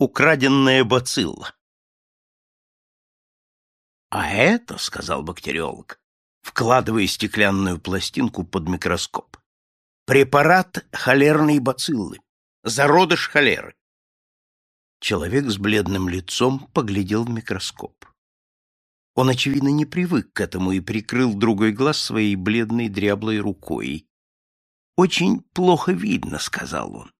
Украденная бацилла. А это, сказал бактериолог, вкладывая стеклянную пластинку под микроскоп, препарат холерной бациллы, зародыш холеры. Человек с бледным лицом поглядел в микроскоп. Он, очевидно, не привык к этому и прикрыл другой глаз своей бледной дряблой рукой. «Очень плохо видно», — сказал он.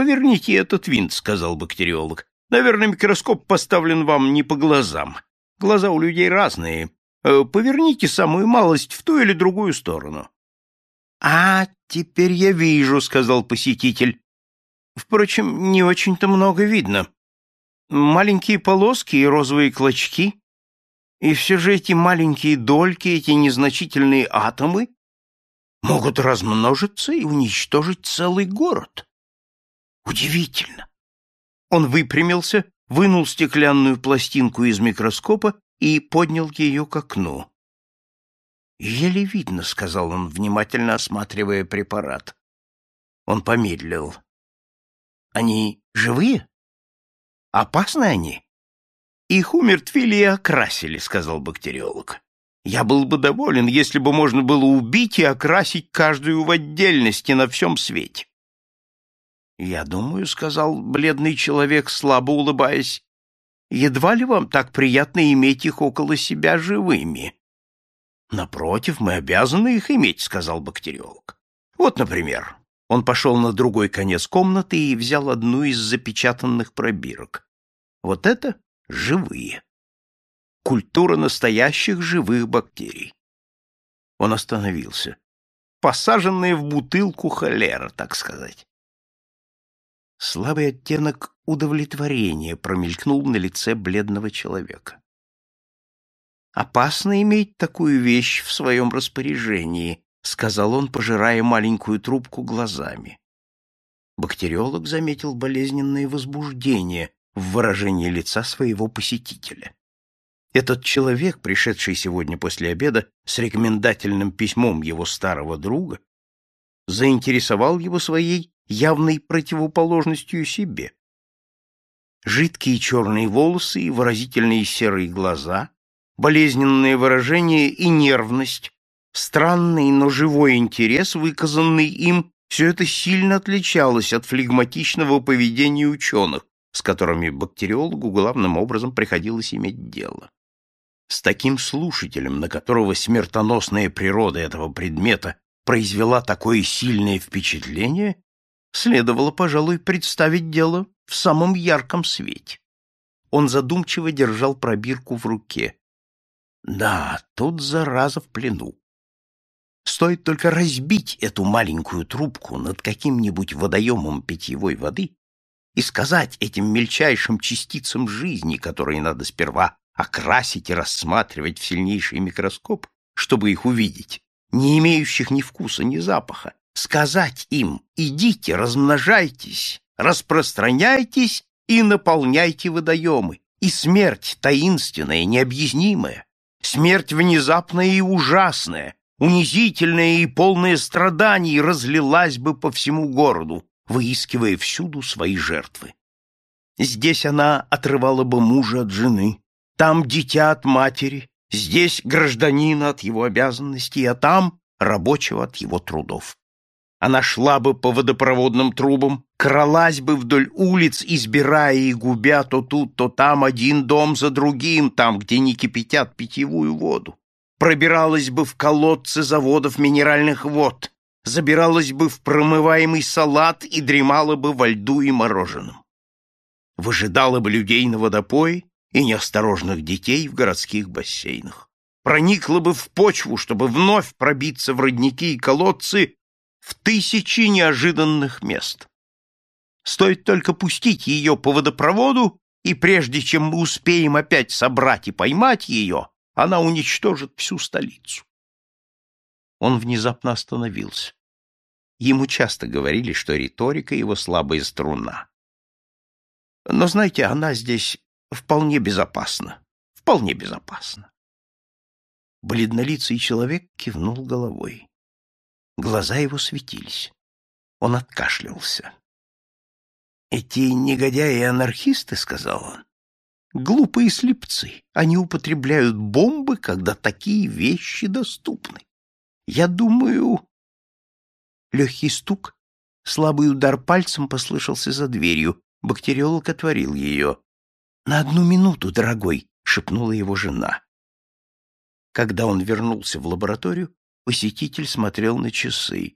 «Поверните этот винт», — сказал бактериолог. «Наверное, микроскоп поставлен вам не по глазам. Глаза у людей разные. Э, поверните самую малость в ту или другую сторону». «А, теперь я вижу», — сказал посетитель. «Впрочем, не очень-то много видно. Маленькие полоски и розовые клочки. И все же эти маленькие дольки, эти незначительные атомы могут размножиться и уничтожить целый город». Удивительно. Он выпрямился, вынул стеклянную пластинку из микроскопа и поднял ее к окну. «Еле видно», — сказал он, внимательно осматривая препарат. Он помедлил. «Они живые? Опасны они?» «Их умертвили и окрасили», — сказал бактериолог. «Я был бы доволен, если бы можно было убить и окрасить каждую в отдельности на всем свете. «Я думаю», — сказал бледный человек, слабо улыбаясь, «едва ли вам так приятно иметь их около себя живыми». «Напротив, мы обязаны их иметь», — сказал бактериолог. «Вот, например». Он пошел на другой конец комнаты и взял одну из запечатанных пробирок. Вот это живые. Культура настоящих живых бактерий. Он остановился. Посаженные в бутылку холера, так сказать. Слабый оттенок удовлетворения промелькнул на лице бледного человека. «Опасно иметь такую вещь в своем распоряжении», — сказал он, пожирая маленькую трубку глазами. Бактериолог заметил болезненное возбуждение в выражении лица своего посетителя. Этот человек, пришедший сегодня после обеда с рекомендательным письмом его старого друга, заинтересовал его своей явной противоположностью себе. Жидкие черные волосы и выразительные серые глаза, болезненное выражение и нервность, странный, но живой интерес, выказанный им, все это сильно отличалось от флегматичного поведения ученых, с которыми бактериологу главным образом приходилось иметь дело. С таким слушателем, на которого смертоносная природа этого предмета произвела такое сильное впечатление, следовало, пожалуй, представить дело в самом ярком свете. Он задумчиво держал пробирку в руке. Да, тут зараза в плену. Стоит только разбить эту маленькую трубку над каким-нибудь водоемом питьевой воды и сказать этим мельчайшим частицам жизни, которые надо сперва окрасить и рассматривать в сильнейший микроскоп, чтобы их увидеть, не имеющих ни вкуса, ни запаха, сказать им «идите, размножайтесь, распространяйтесь и наполняйте водоемы», и смерть таинственная, необъяснимая, смерть внезапная и ужасная, унизительная и полная страданий разлилась бы по всему городу, выискивая всюду свои жертвы. Здесь она отрывала бы мужа от жены, там дитя от матери, здесь гражданина от его обязанностей, а там рабочего от его трудов. Она шла бы по водопроводным трубам, кралась бы вдоль улиц, избирая и губя то тут, то там один дом за другим, там, где не кипятят питьевую воду. Пробиралась бы в колодцы заводов минеральных вод, забиралась бы в промываемый салат и дремала бы во льду и мороженом. Выжидала бы людей на водопое и неосторожных детей в городских бассейнах. Проникла бы в почву, чтобы вновь пробиться в родники и колодцы в тысячи неожиданных мест. Стоит только пустить ее по водопроводу, и прежде чем мы успеем опять собрать и поймать ее, она уничтожит всю столицу. Он внезапно остановился. Ему часто говорили, что риторика его слабая струна. Но, знаете, она здесь вполне безопасна. Вполне безопасна. Бледнолицый человек кивнул головой. Глаза его светились. Он откашлялся. «Эти негодяи-анархисты, — сказал он, — глупые слепцы. Они употребляют бомбы, когда такие вещи доступны. Я думаю...» Легкий стук, слабый удар пальцем послышался за дверью. Бактериолог отворил ее. «На одну минуту, дорогой!» — шепнула его жена. Когда он вернулся в лабораторию, посетитель смотрел на часы.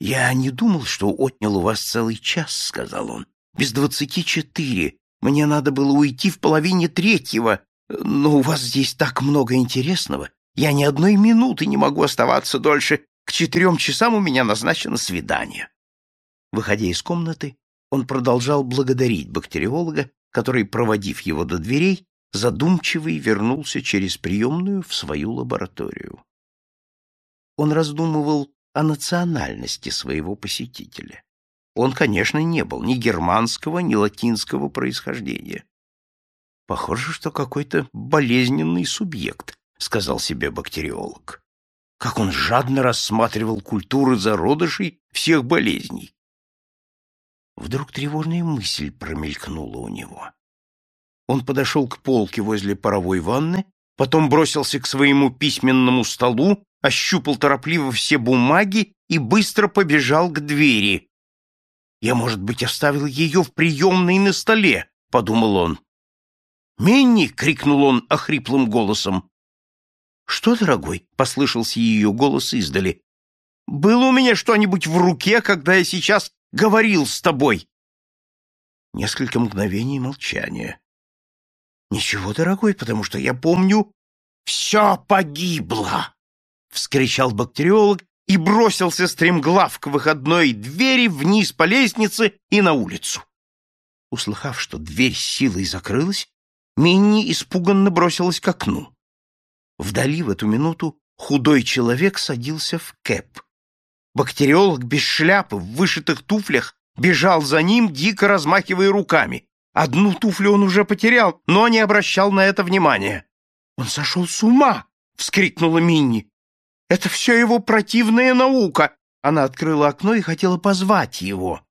«Я не думал, что отнял у вас целый час», — сказал он. «Без двадцати четыре. Мне надо было уйти в половине третьего. Но у вас здесь так много интересного. Я ни одной минуты не могу оставаться дольше. К четырем часам у меня назначено свидание». Выходя из комнаты, он продолжал благодарить бактериолога, который, проводив его до дверей, задумчивый вернулся через приемную в свою лабораторию. Он раздумывал о национальности своего посетителя. Он, конечно, не был ни германского, ни латинского происхождения. Похоже, что какой-то болезненный субъект, сказал себе бактериолог. Как он жадно рассматривал культуры зародышей всех болезней. Вдруг тревожная мысль промелькнула у него. Он подошел к полке возле паровой ванны, потом бросился к своему письменному столу, ощупал торопливо все бумаги и быстро побежал к двери. «Я, может быть, оставил ее в приемной на столе», — подумал он. «Минни!» — крикнул он охриплым голосом. «Что, дорогой?» — послышался ее голос издали. «Было у меня что-нибудь в руке, когда я сейчас говорил с тобой?» Несколько мгновений молчания. «Ничего, дорогой, потому что я помню, все погибло!» — вскричал бактериолог и бросился стремглав к выходной двери вниз по лестнице и на улицу. Услыхав, что дверь силой закрылась, Минни испуганно бросилась к окну. Вдали в эту минуту худой человек садился в кэп. Бактериолог без шляпы, в вышитых туфлях, бежал за ним, дико размахивая руками. Одну туфлю он уже потерял, но не обращал на это внимания. «Он сошел с ума!» — вскрикнула Минни. «Это все его противная наука!» Она открыла окно и хотела позвать его.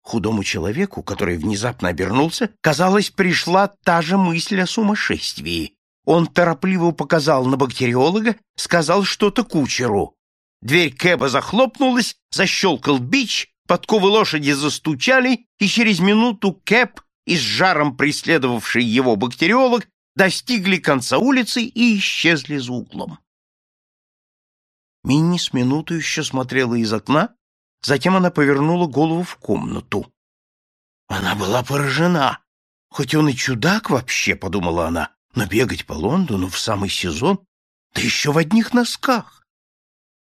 Худому человеку, который внезапно обернулся, казалось, пришла та же мысль о сумасшествии. Он торопливо показал на бактериолога, сказал что-то кучеру. Дверь Кэба захлопнулась, защелкал бич, подковы лошади застучали, и через минуту Кэб и с жаром преследовавший его бактериолог достигли конца улицы и исчезли за углом. Минни с минуту еще смотрела из окна, затем она повернула голову в комнату. Она была поражена. Хоть он и чудак вообще, подумала она, но бегать по Лондону в самый сезон, да еще в одних носках.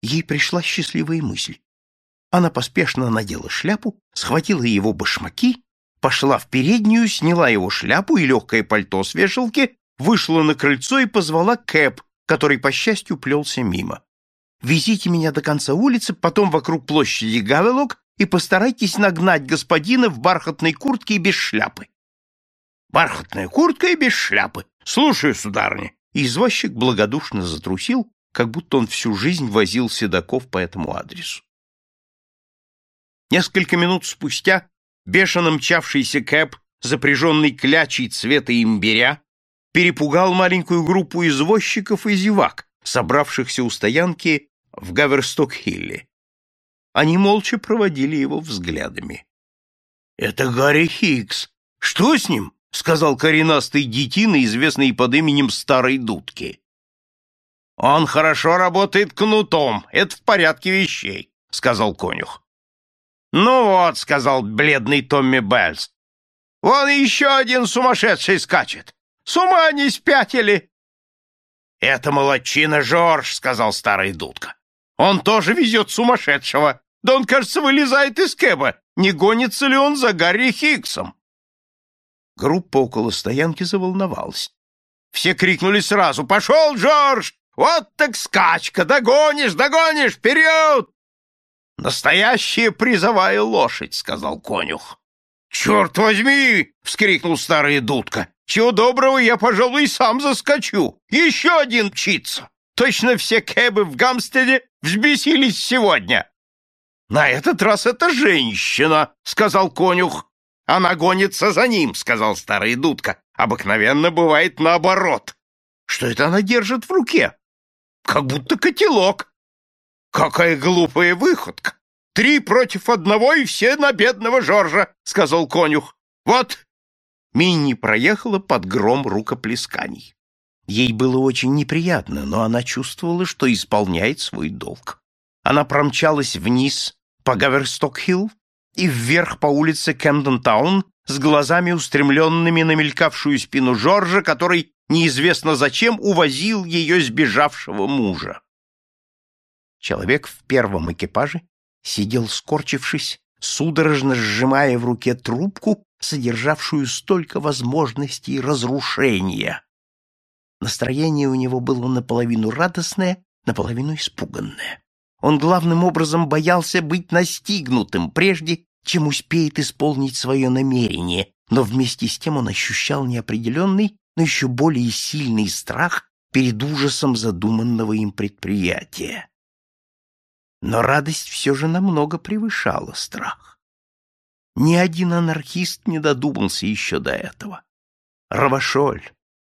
Ей пришла счастливая мысль. Она поспешно надела шляпу, схватила его башмаки, пошла в переднюю, сняла его шляпу и легкое пальто с вешалки, вышла на крыльцо и позвала Кэп, который, по счастью, плелся мимо. «Везите меня до конца улицы, потом вокруг площади Гавелок и постарайтесь нагнать господина в бархатной куртке и без шляпы». «Бархатная куртка и без шляпы. Слушаю, сударыня». И извозчик благодушно затрусил, как будто он всю жизнь возил седаков по этому адресу. Несколько минут спустя бешено мчавшийся кэп, запряженный клячей цвета имбиря, перепугал маленькую группу извозчиков и зевак, собравшихся у стоянки в Гаверсток-Хилле. Они молча проводили его взглядами. — Это Гарри Хикс. Что с ним? — сказал коренастый детина, известный под именем Старой Дудки. «Он хорошо работает кнутом, это в порядке вещей», — сказал конюх. «Ну вот», — сказал бледный Томми Беллс, — «вон еще один сумасшедший скачет. С ума не спятили!» «Это молодчина Жорж», — сказал старый дудка. «Он тоже везет сумасшедшего. Да он, кажется, вылезает из кэба. Не гонится ли он за Гарри Хиггсом?» Группа около стоянки заволновалась. Все крикнули сразу «Пошел, Джордж! Вот так скачка! Догонишь, догонишь! Вперед!» «Настоящая призовая лошадь!» — сказал конюх. «Черт возьми!» — вскрикнул старый дудка. «Чего доброго, я, пожалуй, сам заскочу. Еще один мчится. Точно все кэбы в Гамстеде взбесились сегодня». «На этот раз это женщина», — сказал конюх. «Она гонится за ним», — сказал старая дудка. «Обыкновенно бывает наоборот. Что это она держит в руке? Как будто котелок. Какая глупая выходка! Три против одного и все на бедного Жоржа», — сказал конюх. «Вот». Минни проехала под гром рукоплесканий. Ей было очень неприятно, но она чувствовала, что исполняет свой долг. Она промчалась вниз по Гаверсток-Хилл и вверх по улице Кэмден-Таун с глазами устремленными на мелькавшую спину Жоржа, который неизвестно зачем увозил ее сбежавшего мужа. Человек в первом экипаже сидел скорчившись, судорожно сжимая в руке трубку, содержавшую столько возможностей разрушения. Настроение у него было наполовину радостное, наполовину испуганное. Он главным образом боялся быть настигнутым, прежде чем успеет исполнить свое намерение, но вместе с тем он ощущал неопределенный, но еще более сильный страх перед ужасом задуманного им предприятия. Но радость все же намного превышала страх. Ни один анархист не додумался еще до этого. Равашоль,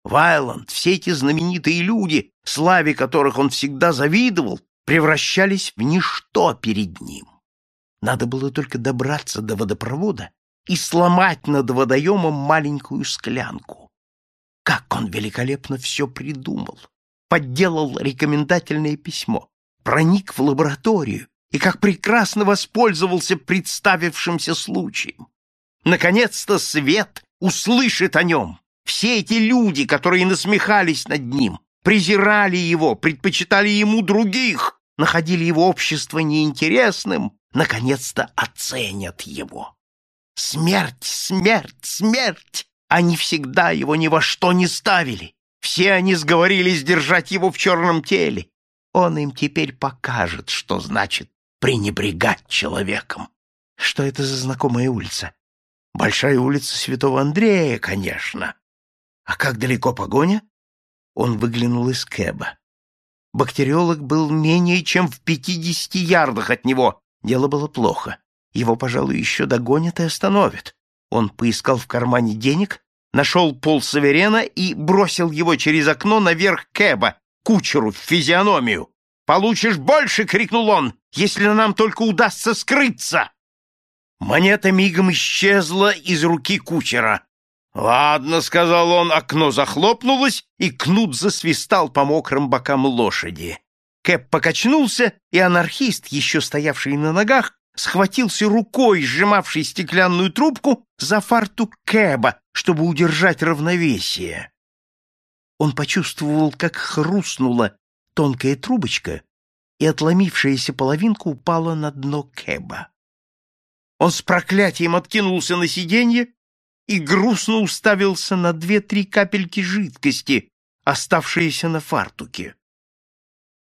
Вайланд, все эти знаменитые люди, славе которых он всегда завидовал, превращались в ничто перед ним. Надо было только добраться до водопровода и сломать над водоемом маленькую склянку. Как он великолепно все придумал! Подделал рекомендательное письмо, проник в лабораторию и как прекрасно воспользовался представившимся случаем. Наконец-то свет услышит о нем. Все эти люди, которые насмехались над ним, презирали его, предпочитали ему других, находили его общество неинтересным, наконец-то оценят его. Смерть, смерть, смерть! Они всегда его ни во что не ставили. Все они сговорились держать его в черном теле. Он им теперь покажет, что значит пренебрегать человеком. Что это за знакомая улица? Большая улица Святого Андрея, конечно. А как далеко погоня? Он выглянул из кэба. Бактериолог был менее чем в пятидесяти ярдах от него. Дело было плохо. Его, пожалуй, еще догонят и остановят. Он поискал в кармане денег, нашел пол Саверена и бросил его через окно наверх кэба, кучеру в физиономию. «Получишь больше!» — крикнул он, «если нам только удастся скрыться!» Монета мигом исчезла из руки кучера. «Ладно», — сказал он, окно захлопнулось, и кнут засвистал по мокрым бокам лошади. Кэп покачнулся, и анархист, еще стоявший на ногах, схватился рукой, сжимавшей стеклянную трубку, за фартук Кэба, чтобы удержать равновесие. Он почувствовал, как хрустнула тонкая трубочка, и отломившаяся половинка упала на дно Кэба. Он с проклятием откинулся на сиденье и грустно уставился на две-три капельки жидкости, оставшиеся на фартуке.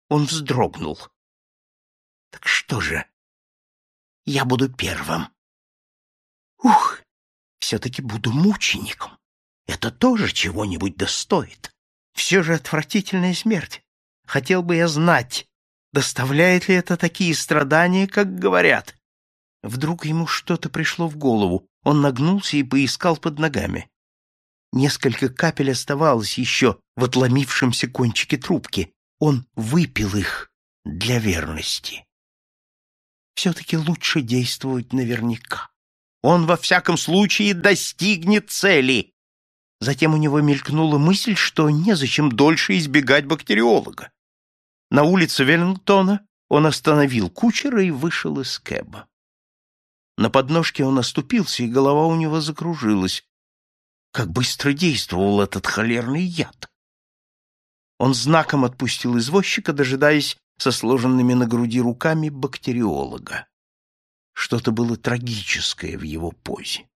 Он вздрогнул. Так что же? Я буду первым. Ух, все-таки буду мучеником. Это тоже чего-нибудь достоит. Все же отвратительная смерть. Хотел бы я знать, доставляет ли это такие страдания, как говорят. Вдруг ему что-то пришло в голову. Он нагнулся и поискал под ногами. Несколько капель оставалось еще в отломившемся кончике трубки. Он выпил их для верности. Все-таки лучше действовать наверняка. Он во всяком случае достигнет цели. Затем у него мелькнула мысль, что незачем дольше избегать бактериолога. На улице Веллингтона он остановил кучера и вышел из кэба. На подножке он оступился, и голова у него закружилась. Как быстро действовал этот холерный яд! Он знаком отпустил извозчика, дожидаясь со сложенными на груди руками бактериолога. Что-то было трагическое в его позе.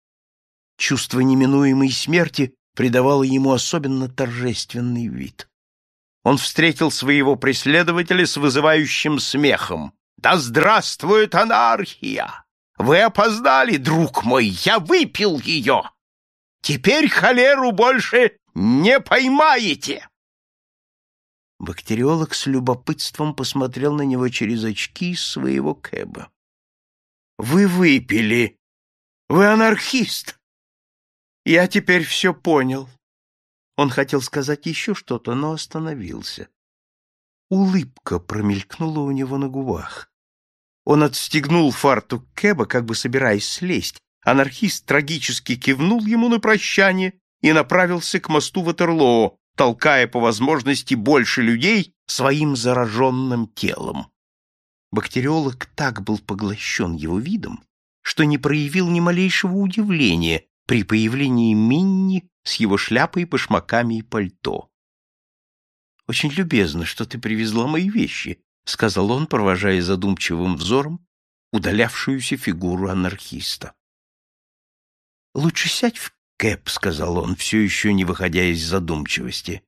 Чувство неминуемой смерти придавало ему особенно торжественный вид. Он встретил своего преследователя с вызывающим смехом. «Да здравствует анархия! Вы опоздали, друг мой, я выпил ее! Теперь холеру больше не поймаете!» Бактериолог с любопытством посмотрел на него через очки своего кэба. Вы выпили. Вы анархист. Я теперь все понял. Он хотел сказать еще что-то, но остановился. Улыбка промелькнула у него на губах. Он отстегнул фартук Кэба, как бы собираясь слезть. Анархист трагически кивнул ему на прощание и направился к мосту Ватерлоо, толкая по возможности больше людей своим зараженным телом. Бактериолог так был поглощен его видом, что не проявил ни малейшего удивления при появлении Минни с его шляпой, башмаками и пальто. «Очень любезно, что ты привезла мои вещи», — сказал он, провожая задумчивым взором удалявшуюся фигуру анархиста. «Лучше сядь в кэп», — сказал он, все еще не выходя из задумчивости.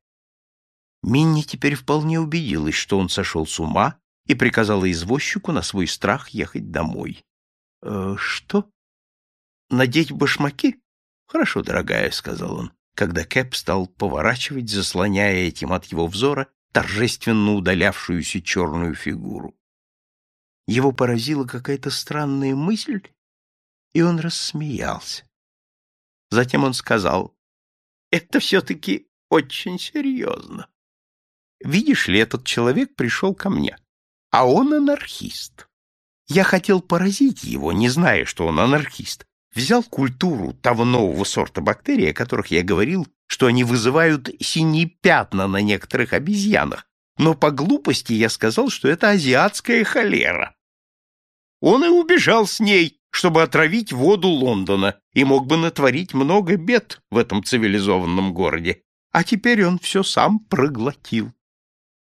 Минни теперь вполне убедилась, что он сошел с ума, и приказала извозчику на свой страх ехать домой. «Э, «Что? Надеть башмаки?» «Хорошо, дорогая», — сказал он, когда Кэп стал поворачивать, заслоняя этим от его взора торжественно удалявшуюся черную фигуру. Его поразила какая-то странная мысль, и он рассмеялся. Затем он сказал, «Это все-таки очень серьезно. Видишь ли, этот человек пришел ко мне, а он анархист. Я хотел поразить его, не зная, что он анархист. Взял культуру того нового сорта бактерий, о которых я говорил, что они вызывают синие пятна на некоторых обезьянах, но по глупости я сказал, что это азиатская холера. Он и убежал с ней, чтобы отравить воду Лондона, и мог бы натворить много бед в этом цивилизованном городе. А теперь он все сам проглотил.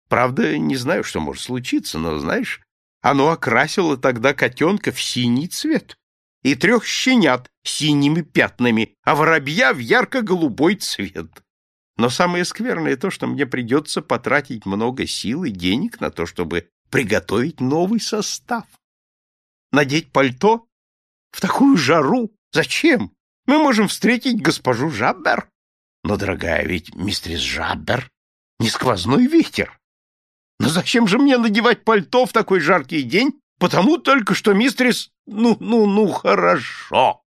Правда, не знаю, что может случиться, но, знаешь, оно окрасило тогда котенка в синий цвет и трех щенят синими пятнами, а воробья в ярко-голубой цвет. Но самое скверное то, что мне придется потратить много сил и денег на то, чтобы приготовить новый состав. Надеть пальто? В такую жару? Зачем? Мы можем встретить госпожу Жаббер. Но, дорогая, ведь мистерис Жаббер не сквозной ветер. Но зачем же мне надевать пальто в такой жаркий день? Потому только что мистерис... Ну, ну, ну, хорошо.